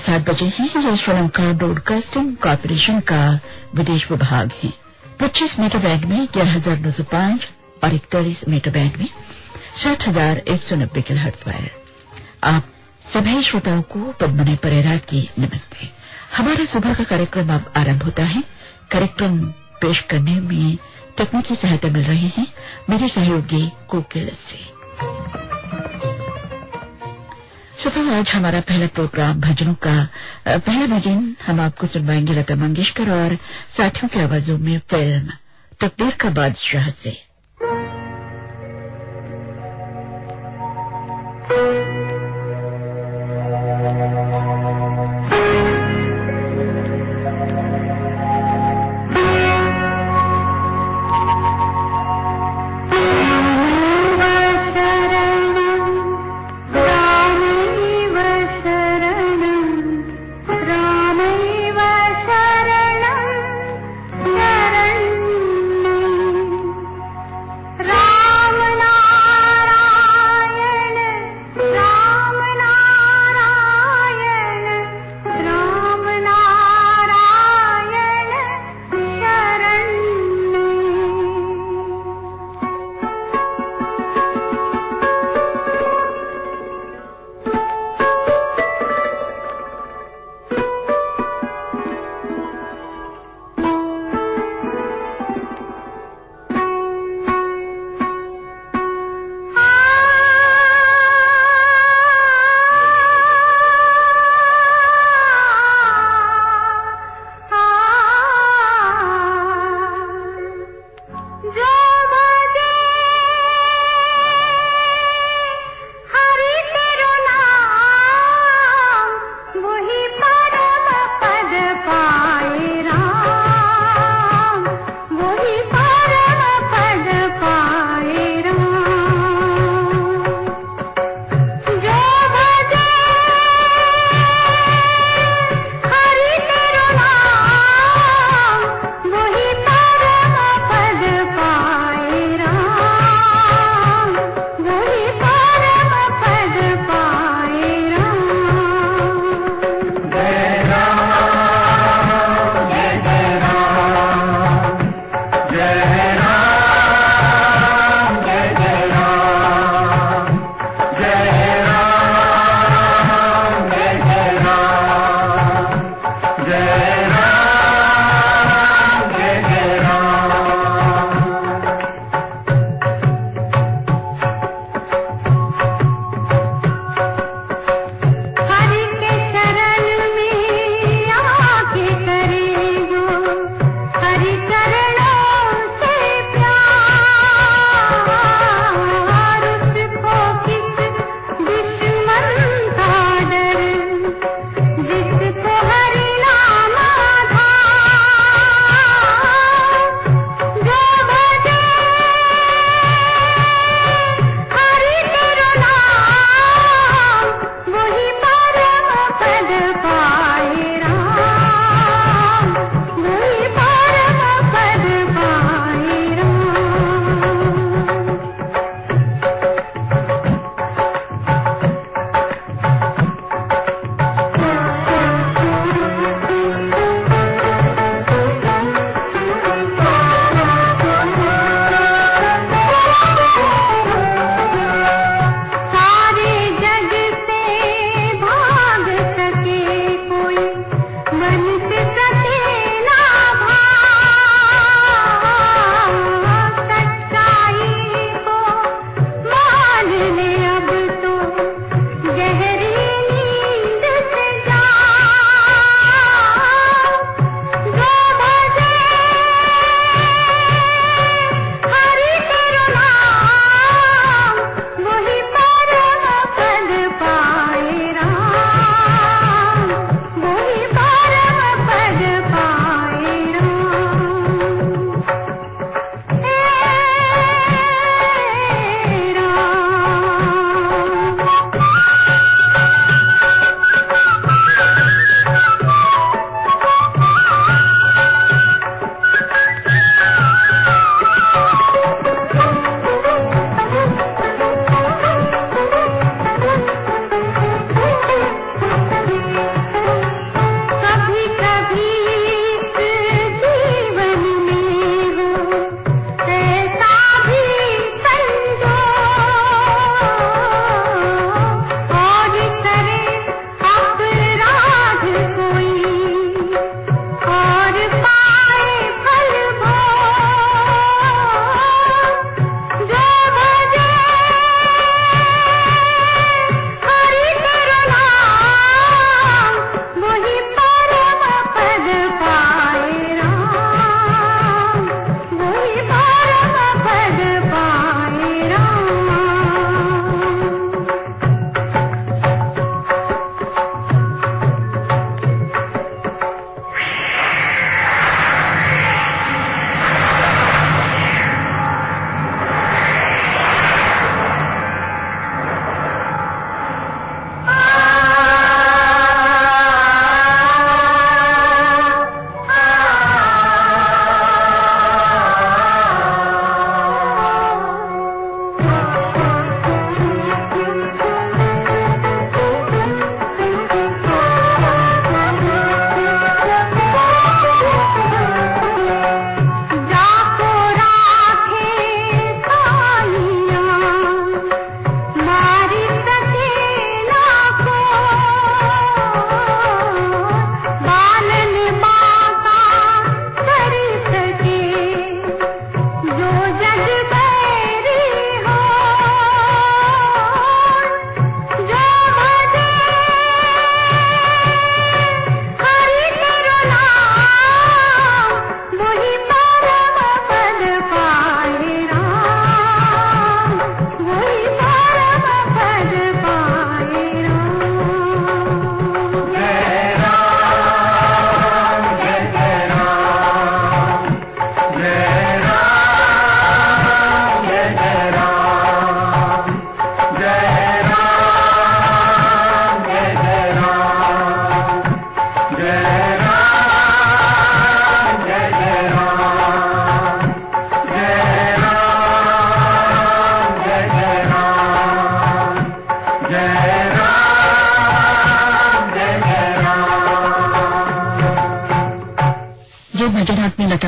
सात बजे हैं यह श्रीलंका ब्रॉडकास्टिंग कॉरपोरेशन का विदेश विभाग है। पच्चीस मीटर बैंड में ग्यारह हज़ार नौ सौ पाँच और इकतालीस मीटर बैंड में साठ हज़ार एक सौ नब्बे किलोहर्ट्ज पर आप सभी श्रोताओं को पद्मनी परेरा की नमस्ते। हमारा सुबह का कार्यक्रम अब आरंभ होता है। कार्यक्रम पेश करने में तकनीकी सहायता मिल रही है। मेरे सहयोगी कोकिल से। श्रोताओं आज हमारा पहला प्रोग्राम भजनों का पहला भजन हम आपको सुनवाएँगे लता मंगेशकर और साथियों की आवाजों में फ़िल्म, तकदीर का बादशाह से।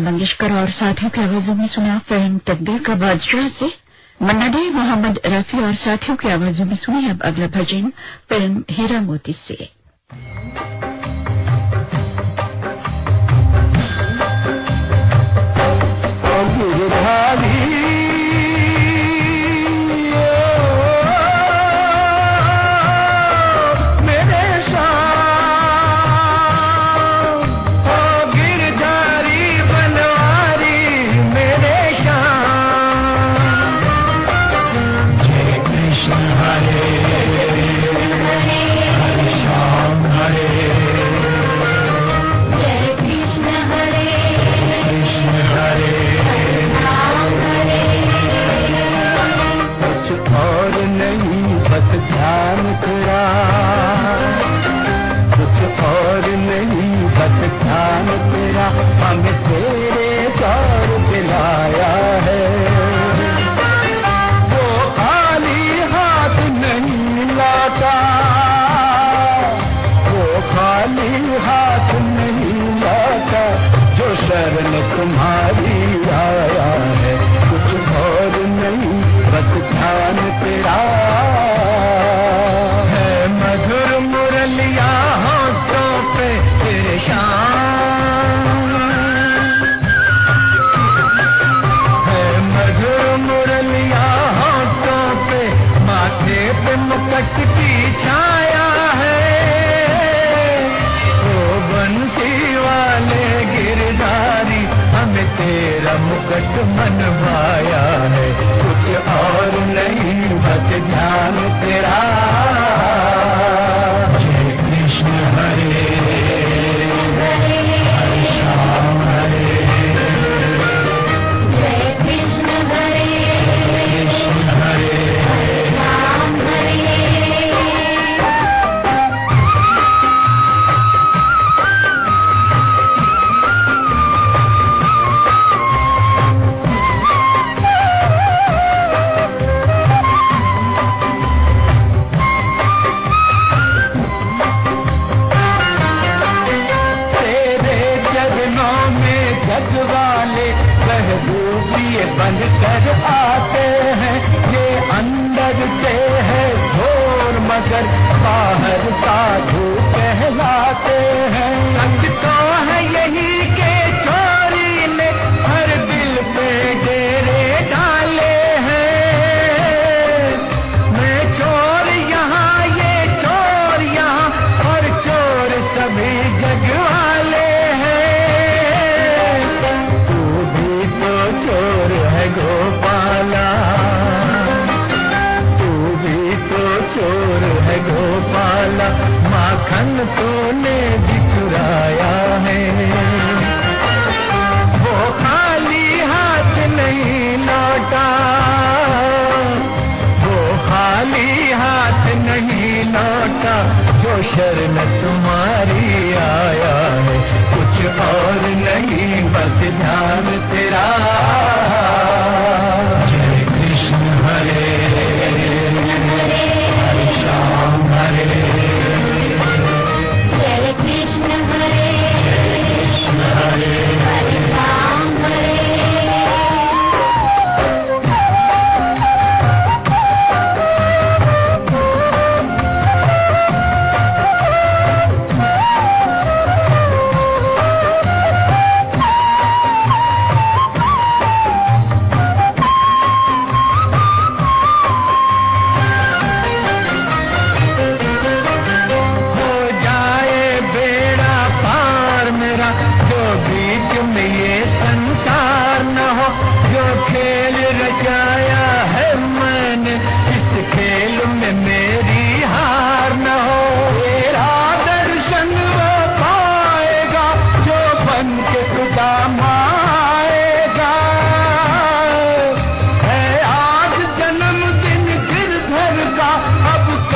मंगेशकर और साथियों की आवाजों में सुना फ़िल्म तकदीर का बादशाह से मन्ना डे मोहम्मद रफी और साथियों की आवाजों में सुनी अब अगला भजन फ़िल्म हीरा मोती से। तुम्हारी आया है। कुछ और नहीं, बस ध्यान तेरा है। मधुर मुरलिया होठों पे तेरे है मधुर मुरलिया होठों पे, माथे पे मुकट की tremendous. understand your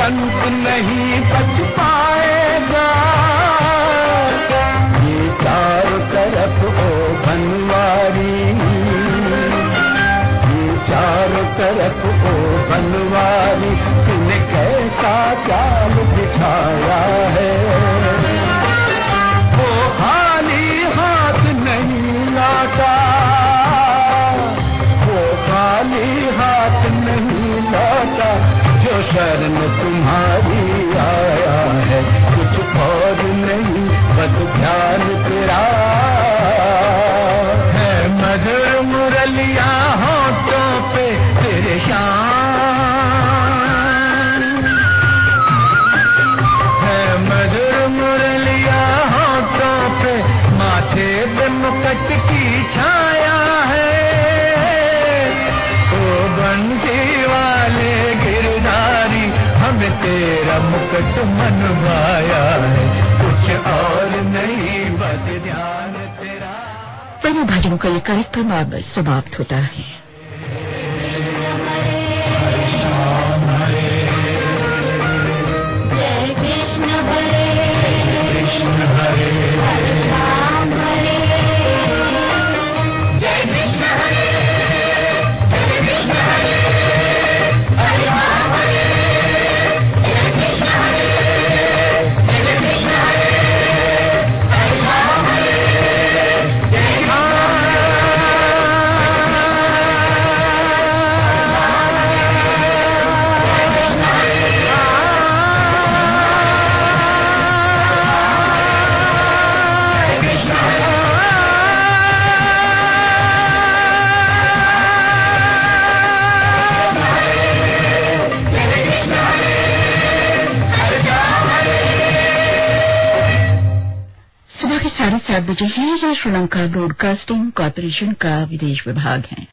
अंत नहीं बच पाएगा। ये चारों तरफ़ ओ बनवारी। ये चारों तरफ़ ओ बनवारी। तुमने कैसा चाल मनवाया है, कुछ और नहीं, बस ध्यान तेरा। सभी भजनों का ये कार्यक्रम अब समाप्त होता है। सात बजे है ये श्रीलंका ब्रॉडकास्टिंग कॉरपोरेशन का विदेश विभाग है।